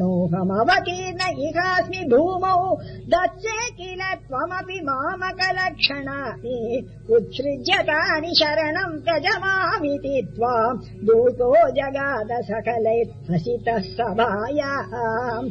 नारायणोऽहमवतीर्ण इहास्मि भूमौ दत्से किल त्वमपि मामकलक्षणानि उत्सृज्यतानि शरणम् त्यजमामिति त्वाम् दूतो जगाद सकलैर्हसितः सभायाम्